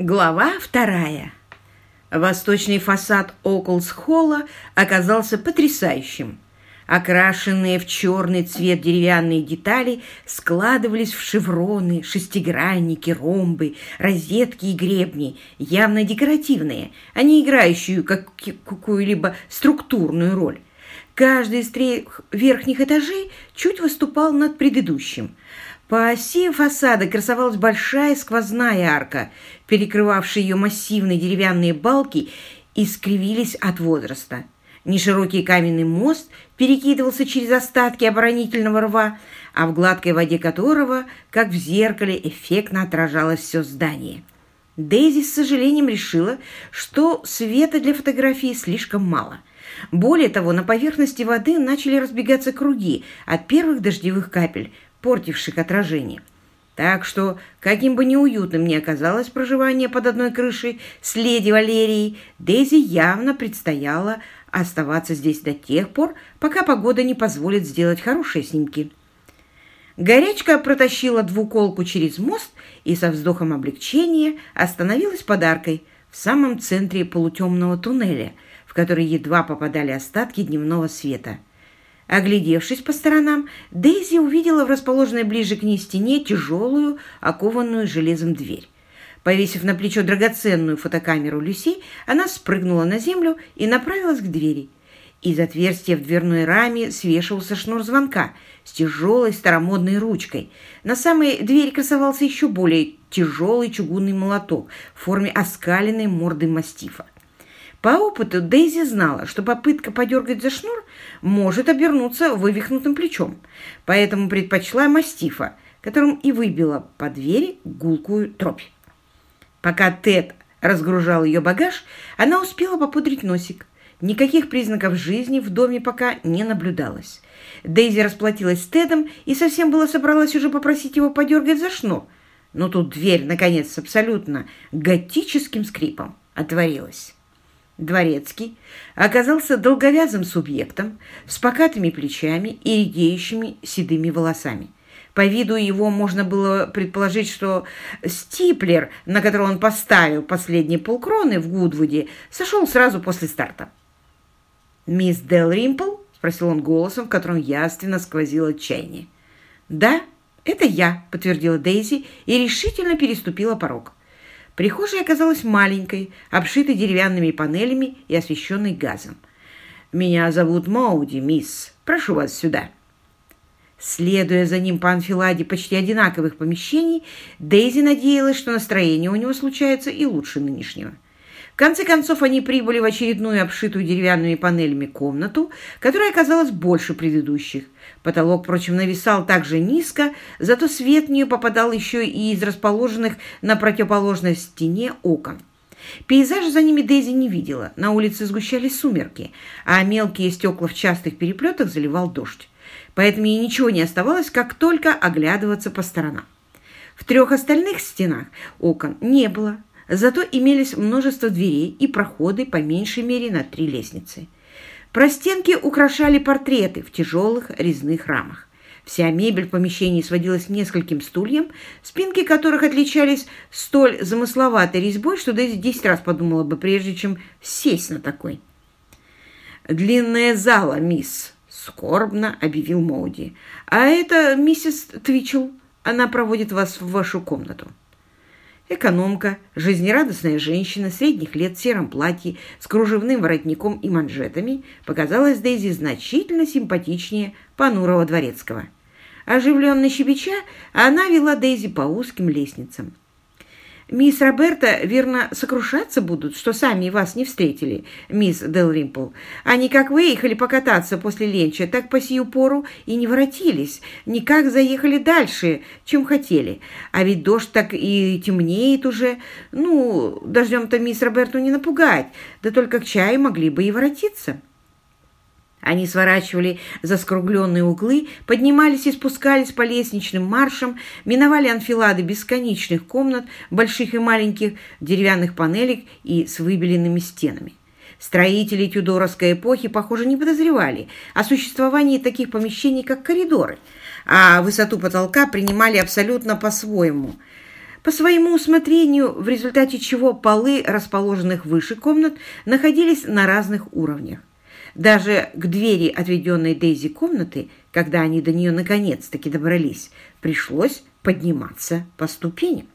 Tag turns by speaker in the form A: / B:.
A: Глава вторая. Восточный фасад Околс-холла оказался потрясающим. Окрашенные в черный цвет деревянные детали складывались в шевроны, шестигранники, ромбы, розетки и гребни, явно декоративные, а не играющие как какую-либо структурную роль. Каждый из трех верхних этажей чуть выступал над предыдущим – по оси фасада красовалась большая сквозная арка, перекрывавшая ее массивные деревянные балки искривились от возраста. Неширокий каменный мост перекидывался через остатки оборонительного рва, а в гладкой воде которого, как в зеркале, эффектно отражалось все здание. Дейзи с сожалением решила, что света для фотографии слишком мало. Более того, на поверхности воды начали разбегаться круги от первых дождевых капель, портивших отражение. Так что, каким бы неуютным ни оказалось проживание под одной крышей с леди Валерией, Дейзи явно предстояло оставаться здесь до тех пор, пока погода не позволит сделать хорошие снимки. Горячка протащила двуколку через мост и со вздохом облегчения остановилась подаркой в самом центре полутемного туннеля, в который едва попадали остатки дневного света – Оглядевшись по сторонам, Дейзи увидела в расположенной ближе к ней стене тяжелую, окованную железом дверь. Повесив на плечо драгоценную фотокамеру Люси, она спрыгнула на землю и направилась к двери. Из отверстия в дверной раме свешивался шнур звонка с тяжелой старомодной ручкой. На самой двери красовался еще более тяжелый чугунный молоток в форме оскаленной морды мастифа. По опыту Дейзи знала, что попытка подергать за шнур может обернуться вывихнутым плечом, поэтому предпочла мастифа, которым и выбила по двери гулкую тропь. Пока Тед разгружал ее багаж, она успела попудрить носик. Никаких признаков жизни в доме пока не наблюдалось. Дейзи расплатилась с Тедом и совсем было собралась уже попросить его подергать за шнур. Но тут дверь, наконец, с абсолютно готическим скрипом отворилась. Дворецкий оказался долговязым субъектом с покатыми плечами и редеющими седыми волосами. По виду его можно было предположить, что стиплер, на который он поставил последние полкроны в Гудвуде, сошел сразу после старта. «Мисс Дел Римпл?» – спросил он голосом, в котором ясно сквозило отчаяние. «Да, это я», – подтвердила Дейзи и решительно переступила порог. Прихожая оказалась маленькой, обшитой деревянными панелями и освещенной газом. «Меня зовут Моуди, мисс. Прошу вас сюда». Следуя за ним по анфиладе почти одинаковых помещений, Дейзи надеялась, что настроение у него случается и лучше нынешнего. Конце концов, они прибыли в очередную обшитую деревянными панелями комнату, которая оказалась больше предыдущих. Потолок, впрочем, нависал так же низко, зато свет в нее попадал еще и из расположенных на противоположной стене окон. Пейзаж за ними Дейзи не видела. На улице сгущались сумерки, а мелкие стекла в частых переплетах заливал дождь. Поэтому ей ничего не оставалось, как только оглядываться по сторонам. В трех остальных стенах окон не было, зато имелись множество дверей и проходы по меньшей мере на три лестницы. Простенки украшали портреты в тяжелых резных рамах. Вся мебель в помещении сводилась к нескольким стульям, спинки которых отличались столь замысловатой резьбой, что Дейзи десять раз подумала бы, прежде чем сесть на такой. «Длинная зала, мисс», — скорбно объявил Моуди. «А это миссис Твичел. Она проводит вас в вашу комнату». Экономка, жизнерадостная женщина средних лет в сером платье с кружевным воротником и манжетами показалась Дейзи значительно симпатичнее понурого дворецкого. Оживленно щебеча, она вела Дейзи по узким лестницам. Мисс Роберта, верно, сокрушаться будут, что сами вас не встретили, мисс Делримпл. Они, как выехали покататься после ленча, так по сию пору и не воротились, никак заехали дальше, чем хотели. А ведь дождь так и темнеет уже. Ну, дождем-то мисс Роберту не напугать, да только к чаю могли бы и воротиться». Они сворачивали за скругленные углы, поднимались и спускались по лестничным маршам, миновали анфилады бесконечных комнат, больших и маленьких, деревянных панелек и с выбеленными стенами. Строители тюдоровской эпохи, похоже, не подозревали о существовании таких помещений, как коридоры, а высоту потолка принимали абсолютно по-своему – по своему усмотрению, в результате чего полы, расположенных выше комнат, находились на разных уровнях. Даже к двери, отведенной Дейзи комнаты, когда они до нее наконец-таки добрались, пришлось подниматься по ступеням.